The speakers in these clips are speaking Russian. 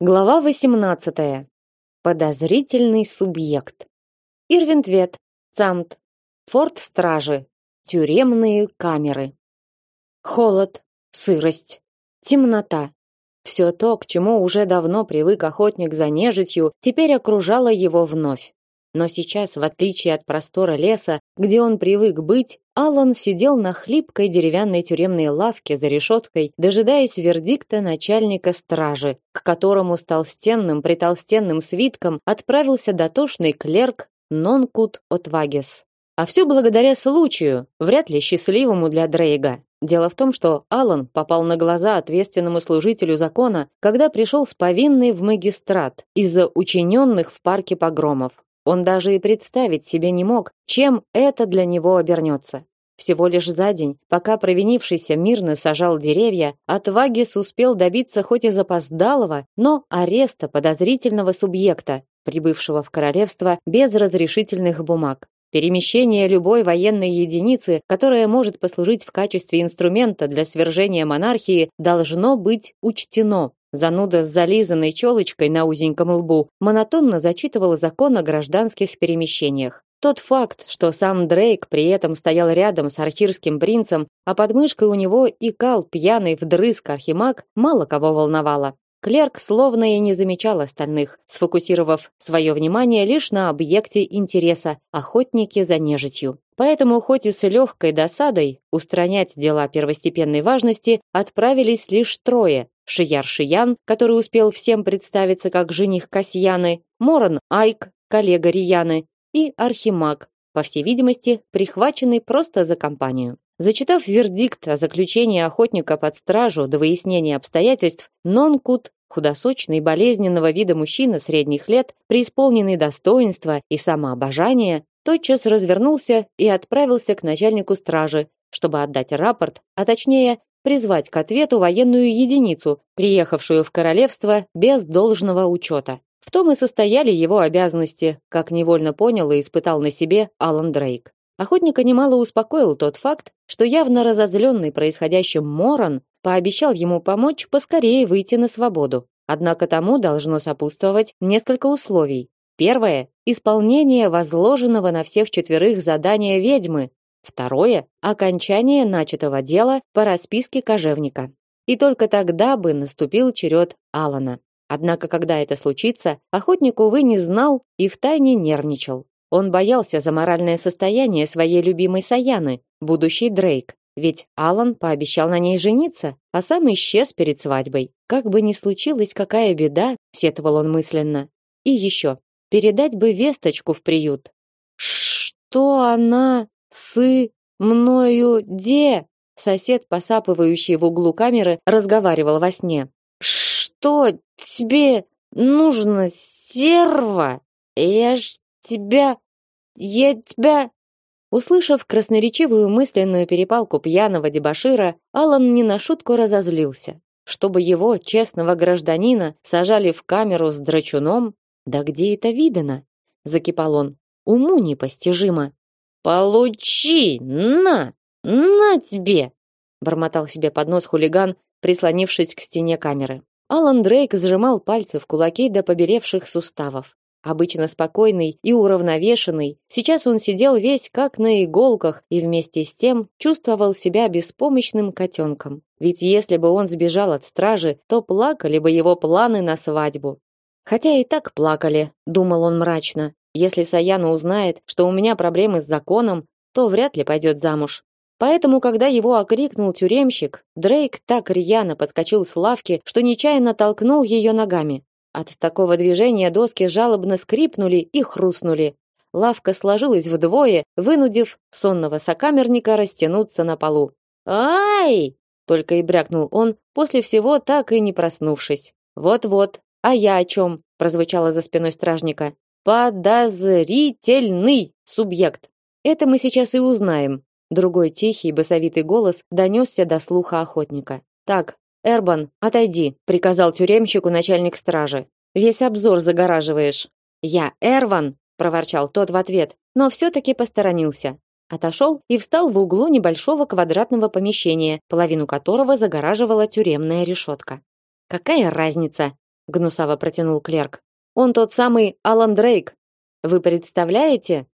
Глава 18. Подозрительный субъект. Ирвинтвет, Цамт, форт стражи, тюремные камеры. Холод, сырость, темнота. Все то, к чему уже давно привык охотник за нежитью, теперь окружало его вновь. Но сейчас, в отличие от простора леса, где он привык быть, Аллан сидел на хлипкой деревянной тюремной лавке за решеткой, дожидаясь вердикта начальника стражи, к которому с толстенным свитком отправился дотошный клерк Нонкут Отвагес. А все благодаря случаю, вряд ли счастливому для Дрейга. Дело в том, что Аллан попал на глаза ответственному служителю закона, когда пришел с повинной в магистрат из-за учиненных в парке погромов. Он даже и представить себе не мог, чем это для него обернется. Всего лишь за день, пока провинившийся мирно сажал деревья, Отвагис успел добиться хоть и запоздалого, но ареста подозрительного субъекта, прибывшего в королевство без разрешительных бумаг. Перемещение любой военной единицы, которая может послужить в качестве инструмента для свержения монархии, должно быть учтено. Зануда с зализанной челочкой на узеньком лбу монотонно зачитывал закон о гражданских перемещениях. Тот факт, что сам Дрейк при этом стоял рядом с архирским принцем, а под мышкой у него икал пьяный вдрызг архимаг, мало кого волновало. Клерк словно и не замечал остальных, сфокусировав свое внимание лишь на объекте интереса – охотнике за нежитью. Поэтому, хоть и с легкой досадой, устранять дела первостепенной важности отправились лишь трое. Шияр Шиян, который успел всем представиться как жених Касьяны, Моран Айк, коллега Рияны, и Архимаг, по всей видимости, прихваченный просто за компанию. Зачитав вердикт о заключении охотника под стражу до выяснения обстоятельств, Нонкут, худосочный болезненного вида мужчина средних лет, преисполненный достоинства и самообожания, тотчас развернулся и отправился к начальнику стражи, чтобы отдать рапорт, а точнее призвать к ответу военную единицу, приехавшую в королевство без должного учета. В том и состояли его обязанности, как невольно понял и испытал на себе Алан Дрейк. Охотника немало успокоил тот факт, что явно разозленный происходящим Моран пообещал ему помочь поскорее выйти на свободу. Однако тому должно сопутствовать несколько условий. Первое исполнение возложенного на всех четверых задания ведьмы. Второе окончание начатого дела по расписке кожевника. И только тогда бы наступил черед Алана. Однако, когда это случится, охотник увы не знал и втайне нервничал. Он боялся за моральное состояние своей любимой Саяны, будущей Дрейк, ведь Алан пообещал на ней жениться, а сам исчез перед свадьбой. Как бы ни случилась какая беда, сетовал он мысленно. И еще, передать бы весточку в приют. Что она с мною де? Сосед, посапывающий в углу камеры, разговаривал во сне. Что тебе нужно, серва? Я ж тебя... Я тебя...» Услышав красноречивую мысленную перепалку пьяного дебошира, Алан не на шутку разозлился. Чтобы его, честного гражданина, сажали в камеру с драчуном, да где это видано? Закипал он. Уму непостижимо. Получи, на, на тебе, бормотал себе под нос хулиган, прислонившись к стене камеры. Алан Дрейк сжимал пальцы в кулаки до побелевших суставов. Обычно спокойный и уравновешенный, сейчас он сидел весь как на иголках и вместе с тем чувствовал себя беспомощным котенком. Ведь если бы он сбежал от стражи, то плакали бы его планы на свадьбу. Хотя и так плакали, думал он мрачно. Если Саяна узнает, что у меня проблемы с законом, то вряд ли пойдет замуж. Поэтому, когда его окрикнул тюремщик, Дрейк так рьяно подскочил с лавки, что нечаянно толкнул ее ногами. От такого движения доски жалобно скрипнули и хрустнули. Лавка сложилась вдвое, вынудив сонного сокамерника растянуться на полу. «Ай!» — только и брякнул он, после всего так и не проснувшись. «Вот-вот, а я о чем?» — прозвучало за спиной стражника. «Подозрительный субъект. Это мы сейчас и узнаем». Другой тихий басовитый голос донесся до слуха охотника. «Так, Эрбан, отойди, приказал тюремщику начальник стражи. Весь обзор загораживаешь. Я Эрван, проворчал тот в ответ, но все таки посторонился. Отошел и встал в углу небольшого квадратного помещения, половину которого загораживала тюремная решетка. Какая разница? Гнусаво протянул клерк. Он тот самый Алан Дрейк. Вы представляете?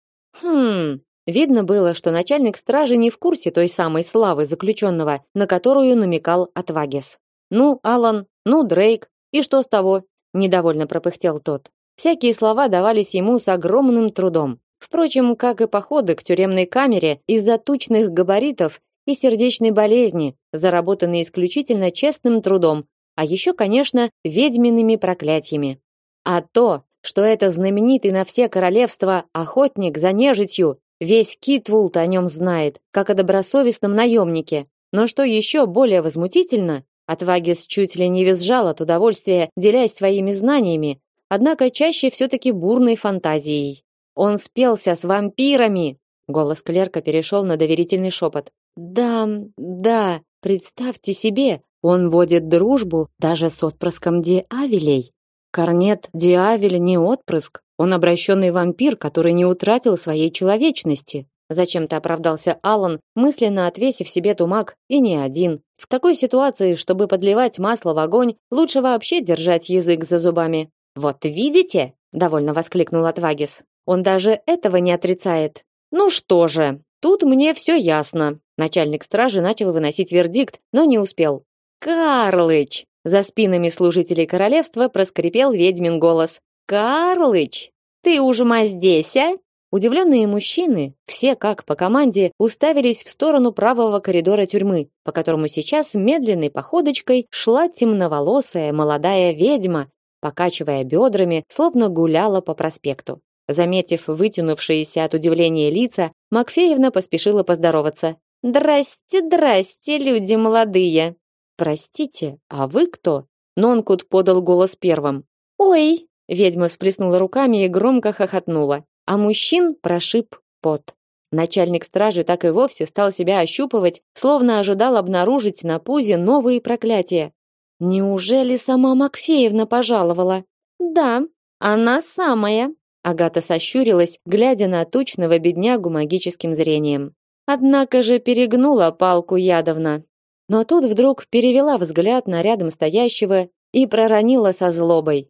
Хм, Видно было, что начальник стражи не в курсе той самой славы заключенного, на которую намекал Отвагес. Ну, Алан, ну, Дрейк, и что с того? недовольно пропыхтел тот. Всякие слова давались ему с огромным трудом. Впрочем, как и походы к тюремной камере из-за тучных габаритов и сердечной болезни, заработанные исключительно честным трудом, а еще, конечно, ведьмиными проклятиями. А то, что это знаменитый на все королевства охотник за нежитью, весь Китвулт о нем знает, как о добросовестном наемнике. Но что еще более возмутительно, Отвагис чуть ли не визжал от удовольствия, делясь своими знаниями, однако чаще все-таки бурной фантазией. Он спелся с вампирами. Голос клерка перешел на доверительный шепот. Да, да, представьте себе, он водит дружбу даже с отпрыском Диавелей. Корнет Диавель не отпрыск, он обращенный вампир, который не утратил своей человечности. Зачем-то оправдался Алан, мысленно отвесив себе тумак, и не один. В такой ситуации, чтобы подливать масло в огонь, лучше вообще держать язык за зубами. Вот видите? довольно воскликнул Отвагис. Он даже этого не отрицает. Ну что же, тут мне все ясно. Начальник стражи начал выносить вердикт, но не успел. Карлыч! За спинами служителей королевства проскрипел ведьмин голос. Карлыч, ты ужма здесь, а? Удивленные мужчины, все как по команде, уставились в сторону правого коридора тюрьмы, по которому сейчас медленной походочкой шла темноволосая молодая ведьма, покачивая бедрами, словно гуляла по проспекту. Заметив вытянувшиеся от удивления лица, Макфеевна поспешила поздороваться. «Здрасте, здрасте, люди молодые!» «Простите, а вы кто?» Нонкут подал голос первым. «Ой!» Ведьма всплеснула руками и громко хохотнула а мужчин прошиб пот. Начальник стражи так и вовсе стал себя ощупывать, словно ожидал обнаружить на пузе новые проклятия. Неужели сама Макфеевна пожаловала? Да, она самая. Агата сощурилась, глядя на тучного беднягу магическим зрением. Однако же перегнула палку ядовно. Но тут вдруг перевела взгляд на рядом стоящего и проронила со злобой: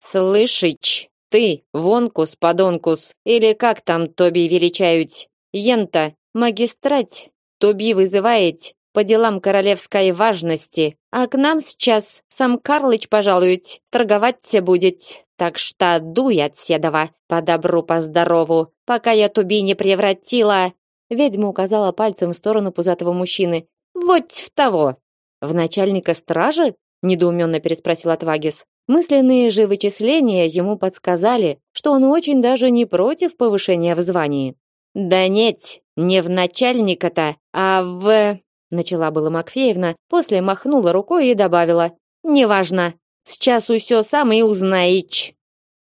"Слышич, ты, вонкус, подонкус, или как там Тоби величают, ента, магистрать, Тоби вызывает по делам королевской важности, а к нам сейчас сам Карлыч пожалует, торговать те будет. Так что дуй от седова, по добру, по здорову, пока я Тоби не превратила. Ведьма указала пальцем в сторону пузатого мужчины. Вот в того. В начальника стражи? недоуменно переспросил Отвагис. Мысленные же вычисления ему подсказали, что он очень даже не против повышения в звании. Да нет, не в начальника-то, а в начала была Макфеевна, после махнула рукой и добавила: "Неважно. Сейчас усё сам и узнаешь".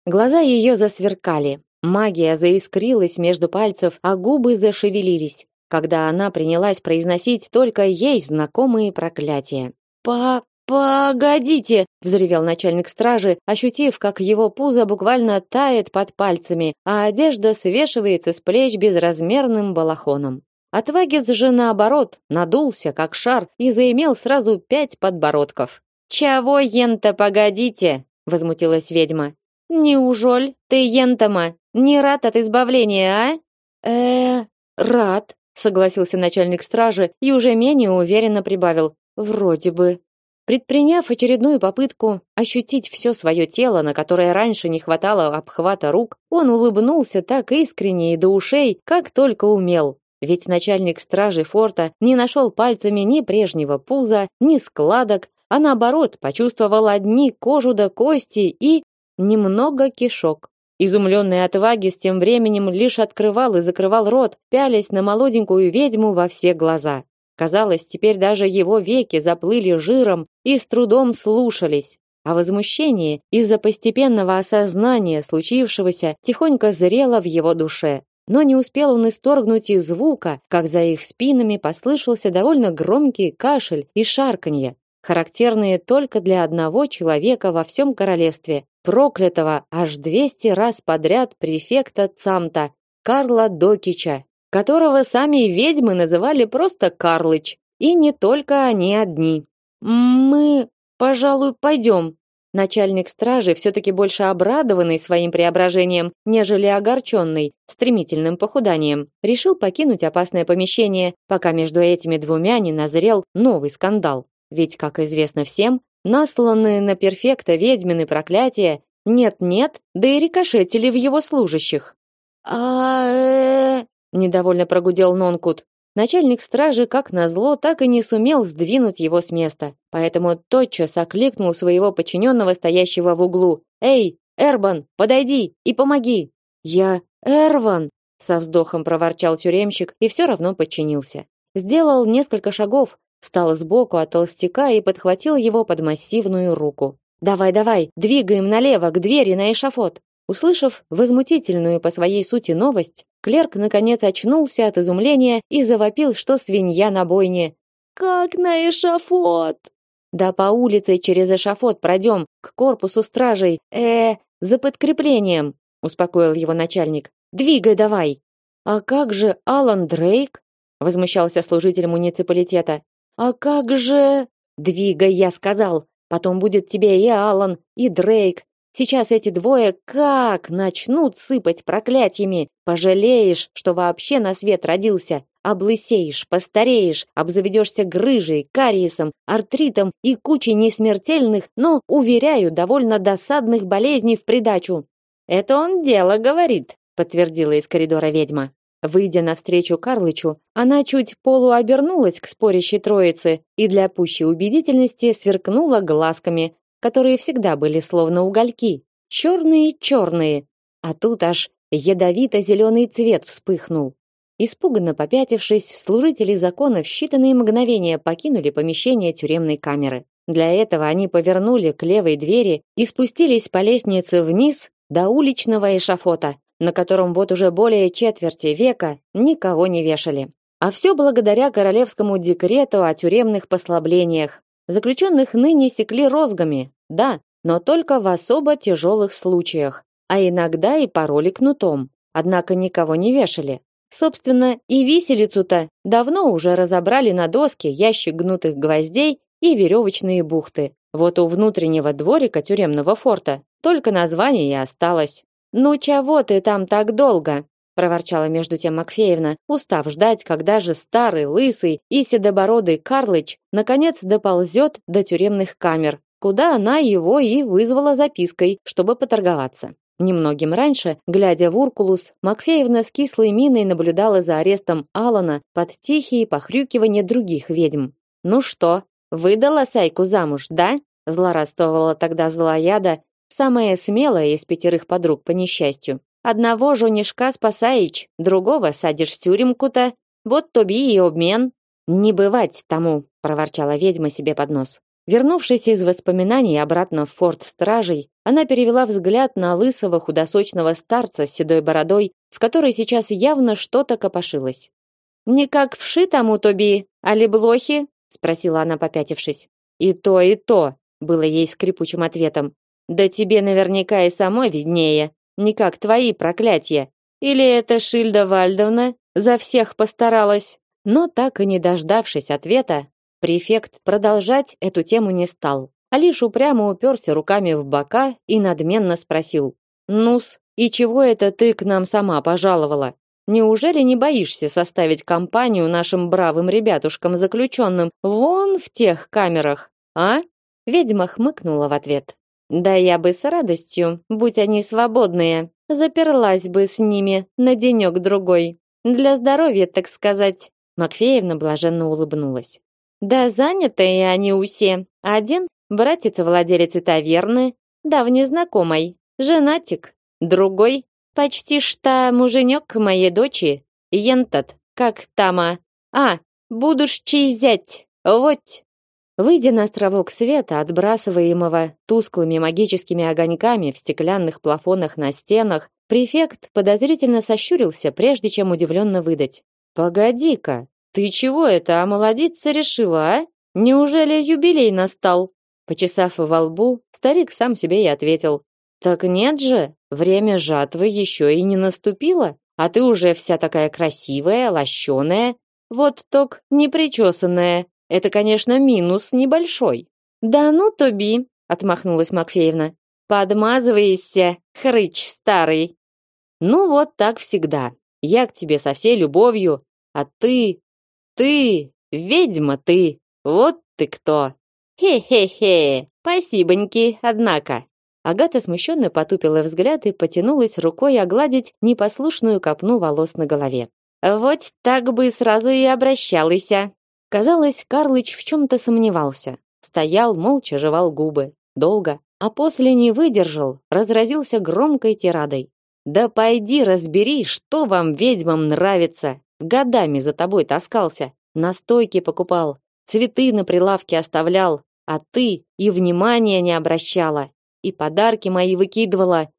Глаза ее засверкали. Магия заискрилась между пальцев, а губы зашевелились, когда она принялась произносить только ей знакомые проклятия. По Погодите, взревел начальник стражи, ощутив, как его пузо буквально тает под пальцами, а одежда свешивается с плеч безразмерным балахоном. Отвагец же наоборот, надулся как шар и заимел сразу пять подбородков. "Чего ента погодите?" возмутилась ведьма. "Неужоль ты ентама не рад от избавления, а?" "Э, рад", согласился начальник стражи и уже менее уверенно прибавил: "Вроде бы". Предприняв очередную попытку ощутить все свое тело, на которое раньше не хватало обхвата рук, он улыбнулся так искренне и до ушей, как только умел. Ведь начальник стражи форта не нашел пальцами ни прежнего пуза, ни складок, а наоборот почувствовал одни кожу до кости и немного кишок. Изумленный отваги с тем временем лишь открывал и закрывал рот, пялясь на молоденькую ведьму во все глаза. Казалось, теперь даже его веки заплыли жиром и с трудом слушались. А возмущение из-за постепенного осознания случившегося тихонько зрело в его душе. Но не успел он исторгнуть и звука, как за их спинами послышался довольно громкий кашель и шарканье, характерные только для одного человека во всем королевстве, проклятого аж 200 раз подряд префекта Цамта, Карла Докича, которого сами ведьмы называли просто Карлыч, и не только они одни. Мы, пожалуй, пойдем. Начальник стражи, все-таки больше обрадованный своим преображением, нежели огорченный стремительным похуданием, решил покинуть опасное помещение, пока между этими двумя не назрел новый скандал. Ведь, как известно всем, насланные на перфекта ведьмины проклятия нет-нет, да и рикошетили в его служащих. а недовольно прогудел Нонкут. Начальник стражи, как назло, так и не сумел сдвинуть его с места, поэтому тотчас окликнул своего подчиненного, стоящего в углу. «Эй, Эрбан, подойди и помоги!» «Я Эрван!» — со вздохом проворчал тюремщик и все равно подчинился. Сделал несколько шагов, встал сбоку от толстяка и подхватил его под массивную руку. «Давай, давай, двигаем налево, к двери на эшафот!» Услышав возмутительную по своей сути новость, клерк наконец очнулся от изумления и завопил, что свинья на бойне. «Как на эшафот?» «Да по улице через эшафот пройдем, к корпусу стражей, э, за подкреплением», успокоил его начальник. «Двигай давай!» «А как же Алан Дрейк?» возмущался служитель муниципалитета. «А как же...» «Двигай, я сказал! Потом будет тебе и Алан, и Дрейк, Сейчас эти двое как начнут сыпать проклятиями, пожалеешь, что вообще на свет родился, облысеешь, постареешь, обзаведешься грыжей, кариесом, артритом и кучей несмертельных, но, уверяю, довольно досадных болезней в придачу. Это он дело говорит, подтвердила из коридора ведьма. Выйдя навстречу Карлычу, она чуть полуобернулась к спорящей троице и для пущей убедительности сверкнула глазками, которые всегда были словно угольки, черные-черные, а тут аж ядовито-зеленый цвет вспыхнул. Испуганно попятившись, служители закона в считанные мгновения покинули помещение тюремной камеры. Для этого они повернули к левой двери и спустились по лестнице вниз до уличного эшафота, на котором вот уже более четверти века никого не вешали. А все благодаря королевскому декрету о тюремных послаблениях, Заключенных ныне секли розгами, да, но только в особо тяжелых случаях, а иногда и пороли кнутом. Однако никого не вешали. Собственно, и виселицу-то давно уже разобрали на доске ящик гнутых гвоздей и веревочные бухты. Вот у внутреннего дворика тюремного форта только название и осталось. «Ну чего ты там так долго?» Проворчала между тем Макфеевна, устав ждать, когда же старый, лысый и седобородый Карлыч наконец доползет до тюремных камер, куда она его и вызвала запиской, чтобы поторговаться. Немногим раньше, глядя в Уркулус, Макфеевна с кислой миной наблюдала за арестом Алана под тихие похрюкивания других ведьм. «Ну что, выдала Сайку замуж, да?» злорадствовала тогда злояда, самая смелая из пятерых подруг по несчастью. Одного женишка спасаешь, другого садишь в тюремку-то. Вот тоби и обмен. Не бывать тому, проворчала ведьма себе под нос. Вернувшись из воспоминаний обратно в форт стражей, она перевела взгляд на лысого худосочного старца с седой бородой, в которой сейчас явно что-то копошилось. «Не как вши тому тоби, али блохи?» — спросила она, попятившись. «И то, и то», — было ей скрипучим ответом. «Да тебе наверняка и самой виднее», не как твои проклятия. Или это Шильда Вальдовна за всех постаралась? Но так и не дождавшись ответа, префект продолжать эту тему не стал, а лишь упрямо уперся руками в бока и надменно спросил: "Нус, и чего это ты к нам сама пожаловала? Неужели не боишься составить компанию нашим бравым ребятушкам заключенным вон в тех камерах, а?" Ведьма хмыкнула в ответ. Да я бы с радостью, будь они свободные, заперлась бы с ними на денек другой. Для здоровья, так сказать. Макфеевна блаженно улыбнулась. Да занятые они усе. Один братец-владелец таверны, давний знакомый, женатик. Другой почти что муженек моей дочери, Ентат, как тама. А, будешь чизять. Вот Выйдя на островок света, отбрасываемого тусклыми магическими огоньками в стеклянных плафонах на стенах, префект подозрительно сощурился, прежде чем удивленно выдать: "Погоди-ка, ты чего это омолодиться решила, а? Неужели юбилей настал?" Почесав во лбу, старик сам себе и ответил: "Так нет же, время жатвы еще и не наступило, а ты уже вся такая красивая, лощеная, вот ток непричесанная, это, конечно, минус небольшой. Да ну, Тоби, отмахнулась Макфеевна. Подмазывайся, хрыч старый. Ну вот так всегда. Я к тебе со всей любовью, а ты, ты, ведьма ты. Вот ты кто. Хе-хе-хе. Спасибоньки, однако. Агата смущенно потупила взгляд и потянулась рукой огладить непослушную копну волос на голове. Вот так бы сразу и обращалась. Казалось, Карлыч в чем-то сомневался. Стоял, молча жевал губы. Долго. А после не выдержал, разразился громкой тирадой. «Да пойди разбери, что вам, ведьмам, нравится. Годами за тобой таскался, настойки покупал, цветы на прилавке оставлял, а ты и внимания не обращала, и подарки мои выкидывала.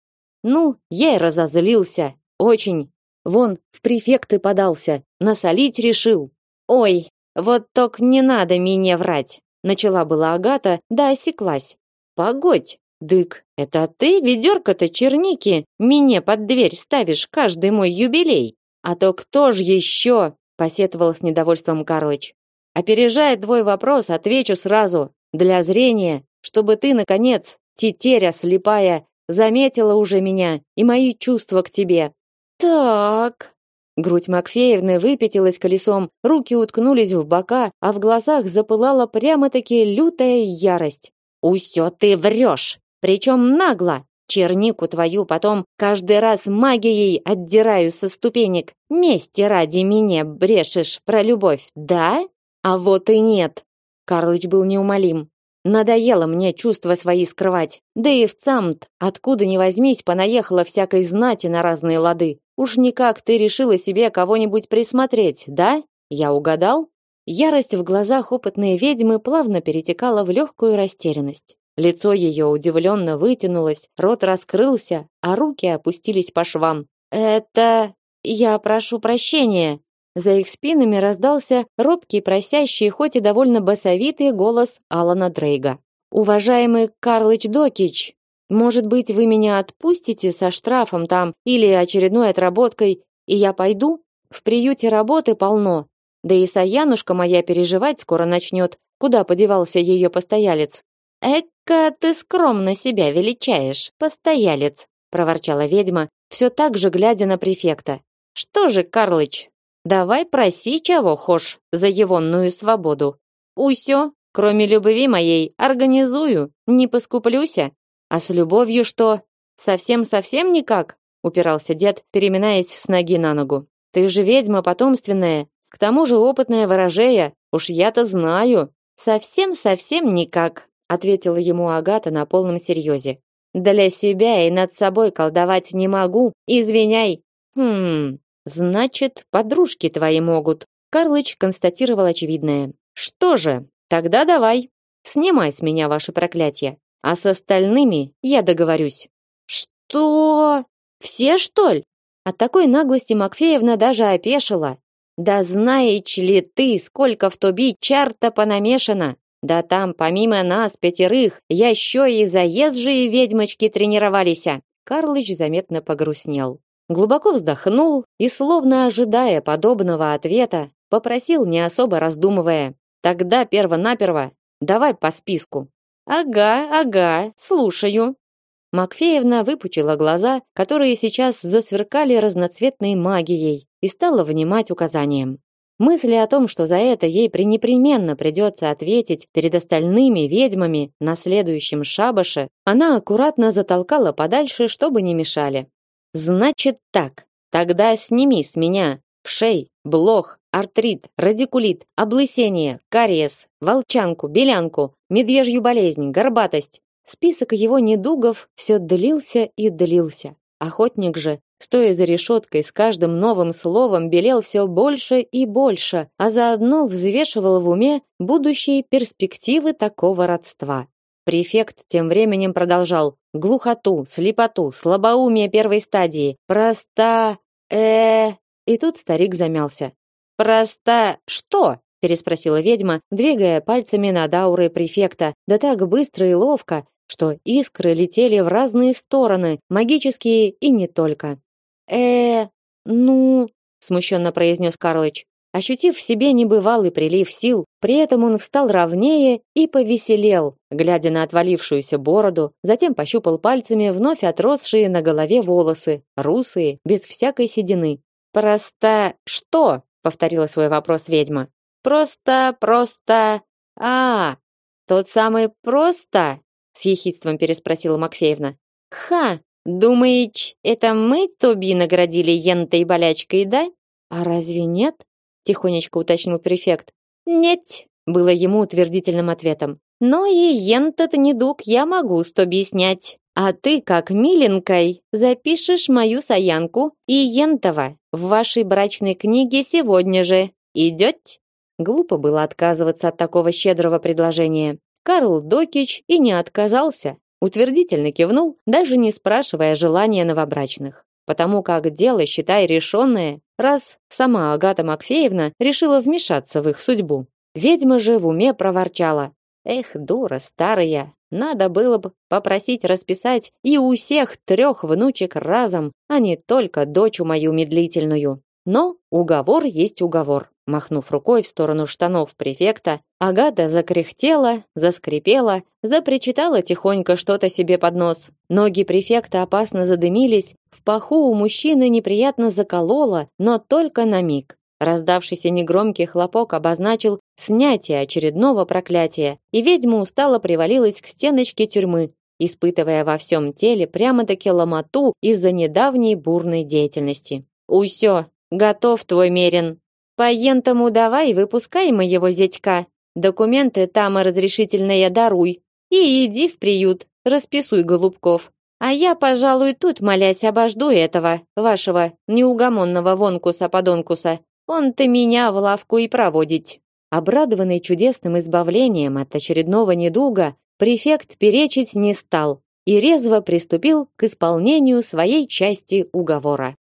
Ну, я и разозлился, очень. Вон, в префекты подался, насолить решил. Ой, вот только не надо мне врать. Начала была Агата, да осеклась. Погодь, дык, это ты ведерко-то черники мне под дверь ставишь каждый мой юбилей? А то кто ж еще? Посетовал с недовольством Карлыч. Опережая твой вопрос, отвечу сразу. Для зрения, чтобы ты, наконец, тетеря слепая, заметила уже меня и мои чувства к тебе. Так. Грудь Макфеевны выпятилась колесом, руки уткнулись в бока, а в глазах запылала прямо-таки лютая ярость. «Усё ты врешь! Причем нагло! Чернику твою потом каждый раз магией отдираю со ступенек. Мести ради меня брешешь про любовь, да? А вот и нет!» Карлыч был неумолим. Надоело мне чувства свои скрывать. Да и в Цамт, откуда ни возьмись, понаехала всякой знати на разные лады. Уж никак ты решила себе кого-нибудь присмотреть, да? Я угадал? Ярость в глазах опытной ведьмы плавно перетекала в легкую растерянность. Лицо ее удивленно вытянулось, рот раскрылся, а руки опустились по швам. «Это... я прошу прощения», за их спинами раздался робкий, просящий, хоть и довольно басовитый голос Алана Дрейга. «Уважаемый Карлыч Докич, может быть, вы меня отпустите со штрафом там или очередной отработкой, и я пойду? В приюте работы полно. Да и Саянушка моя переживать скоро начнет, куда подевался ее постоялец». «Эка ты скромно себя величаешь, постоялец», проворчала ведьма, все так же глядя на префекта. «Что же, Карлыч, Давай проси, чего хошь за егонную свободу. Усё, кроме любви моей, организую, не поскуплюся. А с любовью что? Совсем-совсем никак? Упирался дед, переминаясь с ноги на ногу. Ты же ведьма потомственная, к тому же опытная ворожея, уж я-то знаю. Совсем-совсем никак, ответила ему Агата на полном серьезе. Для себя и над собой колдовать не могу, извиняй. Хм, Значит, подружки твои могут. Карлыч констатировал очевидное. Что же, тогда давай. Снимай с меня ваше проклятие, а с остальными я договорюсь. Что? Все, что ли? От такой наглости Макфеевна даже опешила. Да знаешь ли ты, сколько в тоби чарта понамешано? Да там, помимо нас пятерых, еще и заезжие ведьмочки тренировались. Карлыч заметно погрустнел глубоко вздохнул и, словно ожидая подобного ответа, попросил, не особо раздумывая, «Тогда перво-наперво давай по списку». «Ага, ага, слушаю». Макфеевна выпучила глаза, которые сейчас засверкали разноцветной магией, и стала внимать указаниям. Мысли о том, что за это ей пренепременно придется ответить перед остальными ведьмами на следующем шабаше, она аккуратно затолкала подальше, чтобы не мешали. Значит так. Тогда сними с меня вшей, блох, артрит, радикулит, облысение, кариес, волчанку, белянку, медвежью болезнь, горбатость. Список его недугов все длился и длился. Охотник же, стоя за решеткой, с каждым новым словом белел все больше и больше, а заодно взвешивал в уме будущие перспективы такого родства. Префект тем временем продолжал: глухоту, слепоту, слабоумие первой стадии, проста э И тут старик замялся. Проста что? переспросила ведьма, двигая пальцами над аурой префекта, да так быстро и ловко, что искры летели в разные стороны, магические и не только. Э, ну, смущенно произнес Карлыч. Ощутив в себе небывалый прилив сил, при этом он встал ровнее и повеселел, глядя на отвалившуюся бороду, затем пощупал пальцами вновь отросшие на голове волосы, русые, без всякой седины. «Просто что?» — повторила свой вопрос ведьма. «Просто, просто... А, тот самый просто?» — с ехидством переспросила Макфеевна. «Ха! Думаешь, это мы Тоби наградили ентой болячкой, да?» «А разве нет?» Тихонечко уточнил префект. Нет, было ему утвердительным ответом. Но и ентот недуг я могу объяснять. А ты, как миленькой, запишешь мою саянку и ентова в вашей брачной книге сегодня же. Идет? Глупо было отказываться от такого щедрого предложения. Карл Докич и не отказался, утвердительно кивнул, даже не спрашивая желания новобрачных потому как дело, считай, решенное, раз сама Агата Макфеевна решила вмешаться в их судьбу. Ведьма же в уме проворчала. Эх, дура старая, надо было бы попросить расписать и у всех трех внучек разом, а не только дочь мою медлительную. Но уговор есть уговор. Махнув рукой в сторону штанов префекта, Агата закряхтела, заскрипела, запричитала тихонько что-то себе под нос. Ноги префекта опасно задымились, в паху у мужчины неприятно закололо, но только на миг. Раздавшийся негромкий хлопок обозначил снятие очередного проклятия, и ведьма устало привалилась к стеночке тюрьмы, испытывая во всем теле прямо-таки ломоту из-за недавней бурной деятельности. «Усё, готов твой мерин!» Поентому давай, выпускай моего зятька. Документы там и разрешительное даруй. И иди в приют, расписуй голубков. А я, пожалуй, тут, молясь, обожду этого, вашего неугомонного вонкуса-подонкуса. Он-то меня в лавку и проводить. Обрадованный чудесным избавлением от очередного недуга, префект перечить не стал и резво приступил к исполнению своей части уговора.